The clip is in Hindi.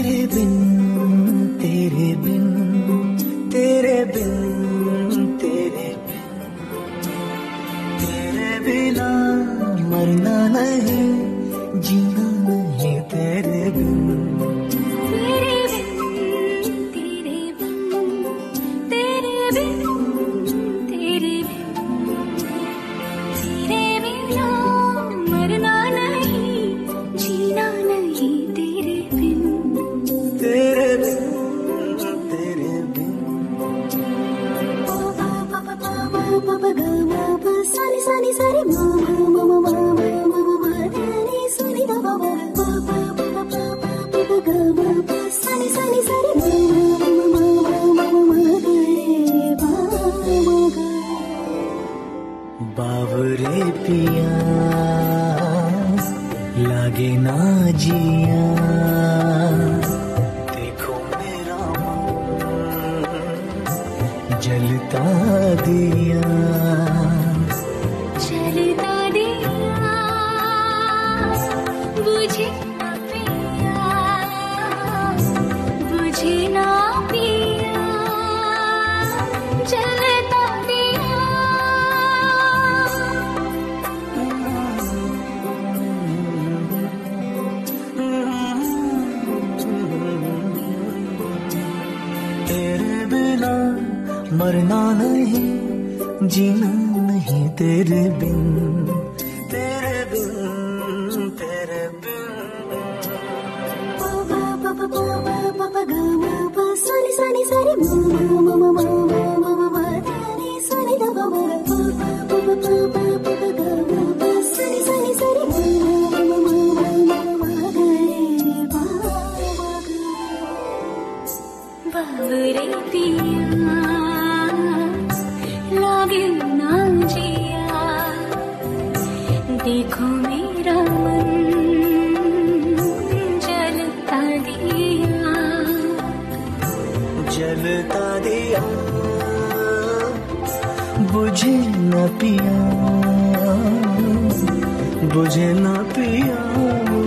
तेरे बिन तेरे बिन तेरे बिन तेरे बिन। तेरे बिना मरना नहीं। बावरे पिया लागे ना जिया देखो मेरा जलता दिया। मरना नहीं जीना नहीं तेरे बिन तेरे बिन तेरे बिन। बावरे पिया देखो मेरा मन जलता दिया। जलता दिया बुझे न पिया बुझे न पिया।